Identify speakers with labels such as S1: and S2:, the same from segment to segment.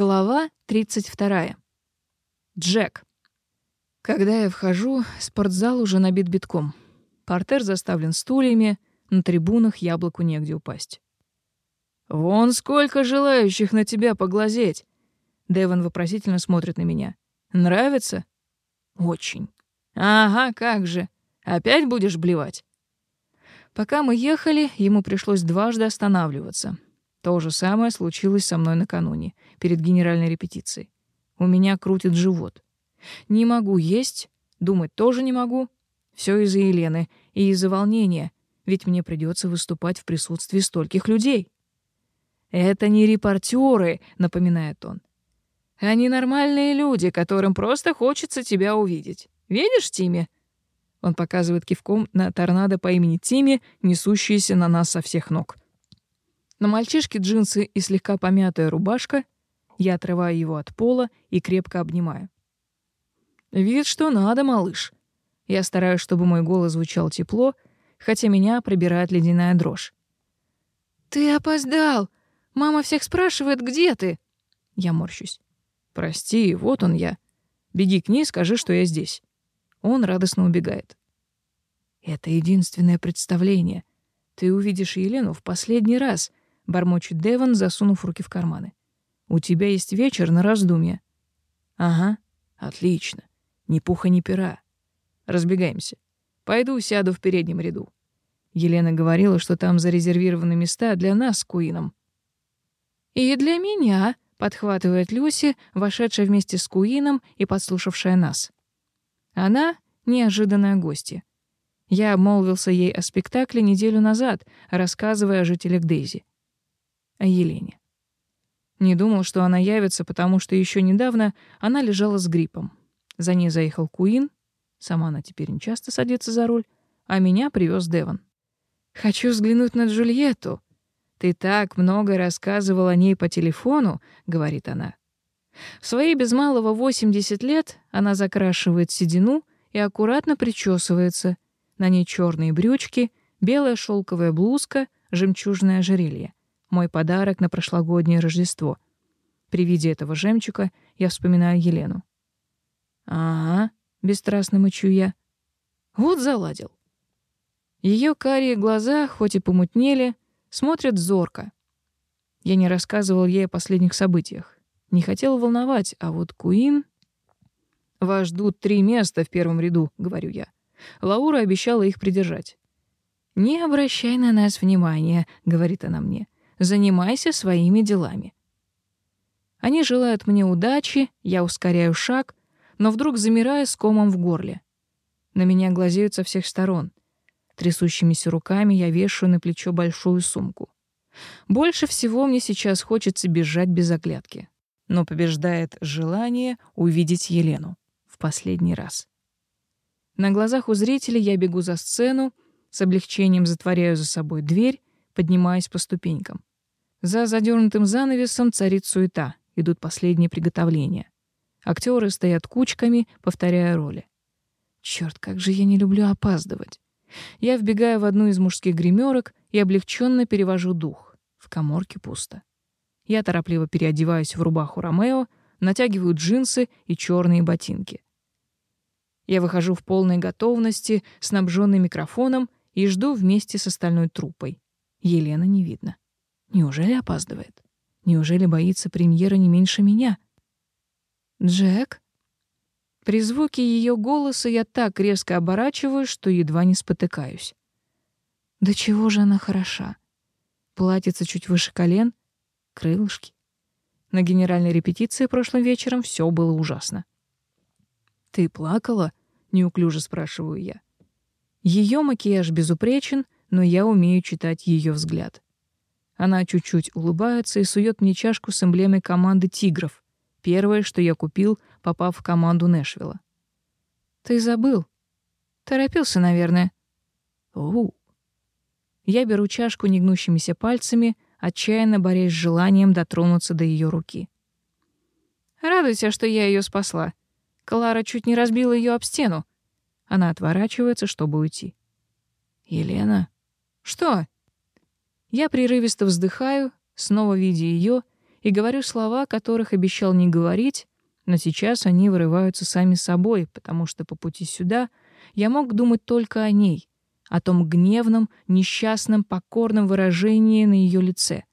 S1: Глава 32. Джек. Когда я вхожу, спортзал уже набит битком. Портер заставлен стульями, на трибунах яблоку негде упасть. «Вон сколько желающих на тебя поглазеть!» Дэвон вопросительно смотрит на меня. «Нравится?» «Очень». «Ага, как же. Опять будешь блевать?» Пока мы ехали, ему пришлось дважды останавливаться — то же самое случилось со мной накануне, перед генеральной репетицией. У меня крутит живот. Не могу есть, думать тоже не могу. Все из-за Елены и из-за волнения, ведь мне придется выступать в присутствии стольких людей. «Это не репортеры», — напоминает он. «Они нормальные люди, которым просто хочется тебя увидеть. Видишь, Тимми?» Он показывает кивком на торнадо по имени Тимми, несущееся на нас со всех ног. На мальчишке джинсы и слегка помятая рубашка, я отрываю его от пола и крепко обнимаю. «Вид, что надо, малыш!» Я стараюсь, чтобы мой голос звучал тепло, хотя меня пробирает ледяная дрожь. «Ты опоздал! Мама всех спрашивает, где ты?» Я морщусь. «Прости, вот он я. Беги к ней, скажи, что я здесь». Он радостно убегает. Это единственное представление. Ты увидишь Елену в последний раз, бормочет Деван, засунув руки в карманы. «У тебя есть вечер на раздумье». «Ага, отлично. Ни пуха, ни пера. Разбегаемся. Пойду сяду в переднем ряду». Елена говорила, что там зарезервированы места для нас с Куином. «И для меня», — подхватывает Люси, вошедшая вместе с Куином и подслушавшая нас. Она — неожиданная гостья. Я обмолвился ей о спектакле неделю назад, рассказывая о жителях Дейзи о Елене. Не думал, что она явится, потому что еще недавно она лежала с гриппом. За ней заехал Куин, сама она теперь не часто садится за руль, а меня привез Деван. «Хочу взглянуть на Джульетту. Ты так много рассказывал о ней по телефону», — говорит она. В свои без малого 80 лет она закрашивает седину и аккуратно причесывается. На ней черные брючки, белая шелковая блузка, жемчужное ожерелье. Мой подарок на прошлогоднее Рождество. При виде этого жемчуга я вспоминаю Елену. «Ага», — бесстрастно мычу я. «Вот заладил». Ее карие глаза, хоть и помутнели, смотрят зорко. Я не рассказывал ей о последних событиях. Не хотел волновать, а вот Куин... «Вас ждут три места в первом ряду», — говорю я. Лаура обещала их придержать. «Не обращай на нас внимания», — говорит она мне занимайся своими делами. Они желают мне удачи, я ускоряю шаг, но вдруг замираю с комом в горле. На меня глазеют со всех сторон. Трясущимися руками я вешаю на плечо большую сумку. Больше всего мне сейчас хочется бежать без оглядки. Но побеждает желание увидеть Елену в последний раз. На глазах у зрителей я бегу за сцену, с облегчением затворяю за собой дверь, поднимаясь по ступенькам. За задернутым занавесом царит суета, идут последние приготовления. Актеры стоят кучками, повторяя роли. Черт, как же я не люблю опаздывать. Я вбегаю в одну из мужских гримерок и облегченно перевожу дух. В коморке пусто. Я торопливо переодеваюсь в рубаху Ромео, натягиваю джинсы и черные ботинки. Я выхожу в полной готовности, снабженный микрофоном, и жду вместе с остальной труппой. Елена не видно. Неужели опаздывает? Неужели боится премьера не меньше меня? Джек? При звуке ее голоса я так резко оборачиваюсь, что едва не спотыкаюсь. Да чего же она хороша? Платьице чуть выше колен, крылышки. На генеральной репетиции прошлым вечером все было ужасно. «Ты плакала?» — неуклюже спрашиваю я. Ее макияж безупречен, но я умею читать ее взгляд. Она чуть-чуть улыбается и сует мне чашку с эмблемой команды «Тигров». Первое, что я купил, попав в команду Нэшвилла. «Ты забыл. Торопился, наверное». «Оу». Я беру чашку негнущимися пальцами, отчаянно борясь с желанием дотронуться до ее руки. «Радуйся, что я ее спасла. Клара чуть не разбила ее об стену». Она отворачивается, чтобы уйти. «Елена?» «Что?» Я прерывисто вздыхаю, снова видя ее, и говорю слова, которых обещал не говорить, но сейчас они вырываются сами собой, потому что по пути сюда я мог думать только о ней, о том гневном, несчастном, покорном выражении на ее лице,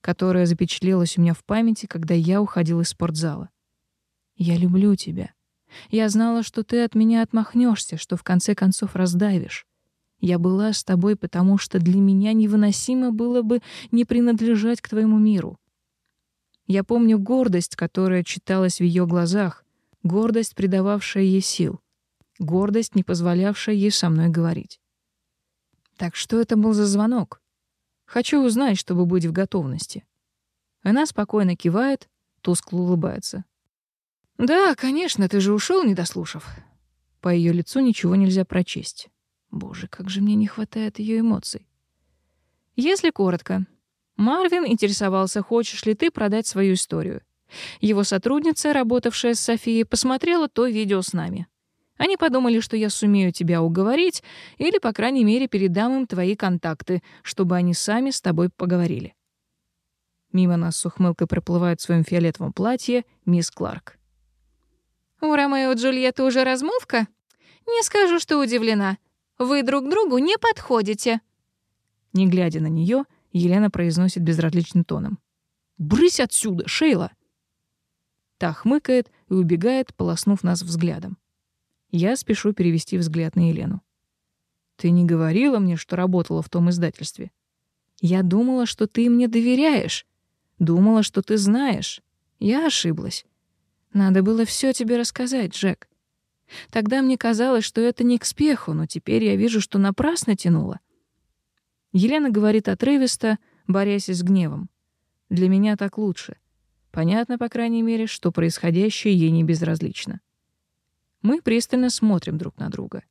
S1: которое запечатлелось у меня в памяти, когда я уходил из спортзала. «Я люблю тебя. Я знала, что ты от меня отмахнешься, что в конце концов раздавишь. Я была с тобой, потому что для меня невыносимо было бы не принадлежать к твоему миру. Я помню гордость, которая читалась в ее глазах, гордость, придававшая ей сил, гордость, не позволявшая ей со мной говорить. Так что это был за звонок? Хочу узнать, чтобы быть в готовности. Она спокойно кивает, тускло улыбается. Да, конечно, ты же ушел, не дослушав. По ее лицу ничего нельзя прочесть. Боже, как же мне не хватает ее эмоций. Если коротко, Марвин интересовался, хочешь ли ты продать свою историю. Его сотрудница, работавшая с Софией, посмотрела то видео с нами. Они подумали, что я сумею тебя уговорить или, по крайней мере, передам им твои контакты, чтобы они сами с тобой поговорили. Мимо нас с ухмылкой проплывает в своем фиолетовом платье мисс Кларк. «У Ромео и Джульетты уже размолвка?» «Не скажу, что удивлена. Вы друг другу не подходите». Не глядя на нее, Елена произносит безразличным тоном. «Брысь отсюда, Шейла!» Та хмыкает и убегает, полоснув нас взглядом. Я спешу перевести взгляд на Елену. «Ты не говорила мне, что работала в том издательстве?» «Я думала, что ты мне доверяешь. Думала, что ты знаешь. Я ошиблась. Надо было все тебе рассказать, Джек. Тогда мне казалось, что это не к спеху, но теперь я вижу, что напрасно тянула. Елена говорит отрывисто, борясь с гневом. Для меня так лучше. Понятно, по крайней мере, что происходящее ей не безразлично. Мы пристально смотрим друг на друга.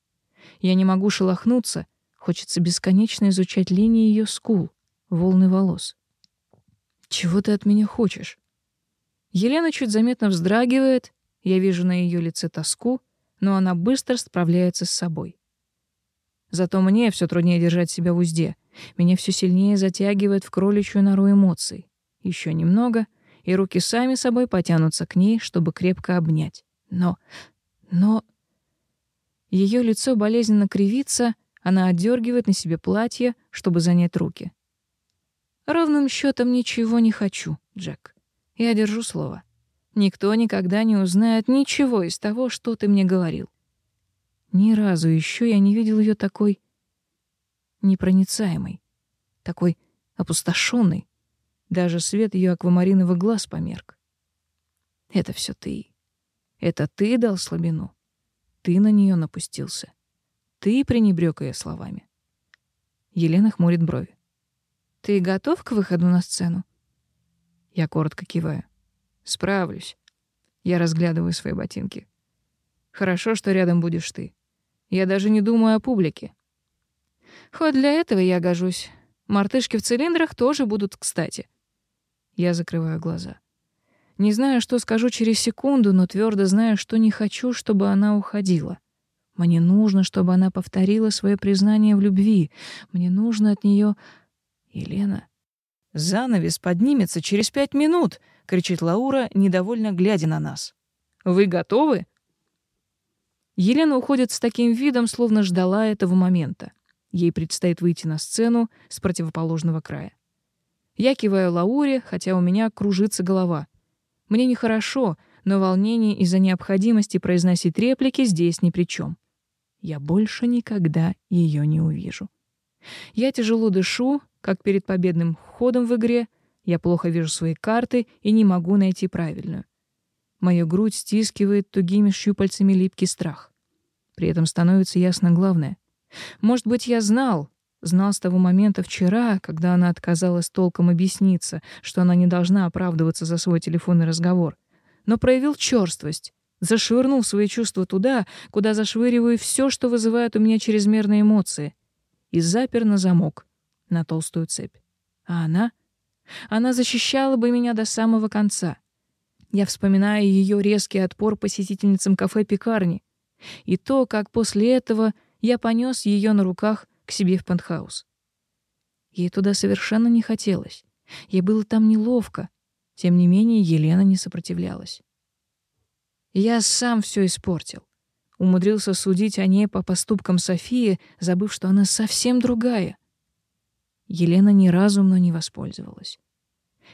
S1: Я не могу шелохнуться, хочется бесконечно изучать линии ее скул, волны волос. Чего ты от меня хочешь? Елена чуть заметно вздрагивает, я вижу на ее лице тоску — но она быстро справляется с собой. Зато мне все труднее держать себя в узде. Меня все сильнее затягивает в кроличью нору эмоций. Еще немного, и руки сами собой потянутся к ней, чтобы крепко обнять. Но... но... Ее лицо болезненно кривится, она отдергивает на себе платье, чтобы занять руки. Ровным счетом ничего не хочу, Джек. Я держу слово. Никто никогда не узнает ничего из того, что ты мне говорил. Ни разу еще я не видел ее такой непроницаемой, такой опустошенной. Даже свет ее аквамариновых глаз померк. Это все ты. Это ты дал слабину. Ты на нее напустился. Ты пренебрег ее словами. Елена хмурит брови. Ты готов к выходу на сцену? Я коротко киваю. Справлюсь. Я разглядываю свои ботинки. Хорошо, что рядом будешь ты. Я даже не думаю о публике. Хоть для этого я гожусь. Мартышки в цилиндрах тоже будут кстати. Я закрываю глаза. Не знаю, что скажу через секунду, но твердо знаю, что не хочу, чтобы она уходила. Мне нужно, чтобы она повторила свое признание в любви. Мне нужно от нее... Елена... «Занавес поднимется через пять минут!» — кричит Лаура, недовольно глядя на нас. «Вы готовы?» Елена уходит с таким видом, словно ждала этого момента. Ей предстоит выйти на сцену с противоположного края. Я киваю Лауре, хотя у меня кружится голова. Мне нехорошо, но волнение из-за необходимости произносить реплики здесь ни при чем. Я больше никогда ее не увижу. Я тяжело дышу, как перед победным ходом в игре, я плохо вижу свои карты и не могу найти правильную. Мою грудь стискивает тугими щупальцами липкий страх. При этом становится ясно главное. Может быть, я знал, знал с того момента вчера, когда она отказалась толком объясниться, что она не должна оправдываться за свой телефонный разговор, но проявил черствость, зашвырнул свои чувства туда, куда зашвыриваю все, что вызывает у меня чрезмерные эмоции, и запер на замок — на толстую цепь. А она? Она защищала бы меня до самого конца. Я вспоминаю ее резкий отпор посетительницам кафе-пекарни и то, как после этого я понес ее на руках к себе в пентхаус. Ей туда совершенно не хотелось. Ей было там неловко. Тем не менее, Елена не сопротивлялась. Я сам все испортил. Умудрился судить о ней по поступкам Софии, забыв, что она совсем другая. Елена ни разу мной не воспользовалась.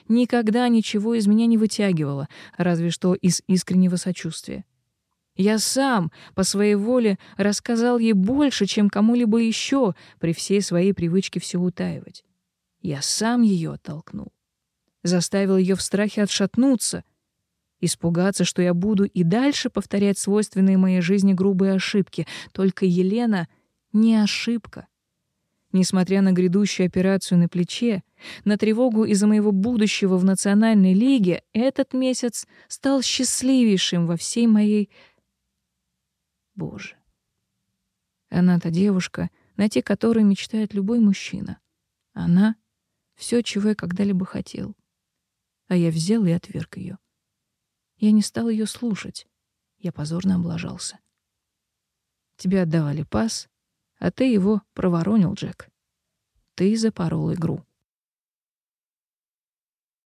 S1: Никогда ничего из меня не вытягивала, разве что из искреннего сочувствия. Я сам по своей воле рассказал ей больше, чем кому-либо еще, при всей своей привычке все утаивать. Я сам ее оттолкнул. Заставил ее в страхе отшатнуться, испугаться, что я буду и дальше повторять свойственные моей жизни грубые ошибки. Только Елена не ошибка. Несмотря на грядущую операцию на плече, на тревогу из-за моего будущего в Национальной лиге, этот месяц стал счастливейшим во всей моей... Боже. Она та девушка, найти которую мечтает любой мужчина. Она — все, чего я когда-либо хотел. А я взял и отверг ее. Я не стал ее слушать. Я позорно облажался. Тебе отдавали пас, а ты его проворонил, Джек. Ты запорол игру.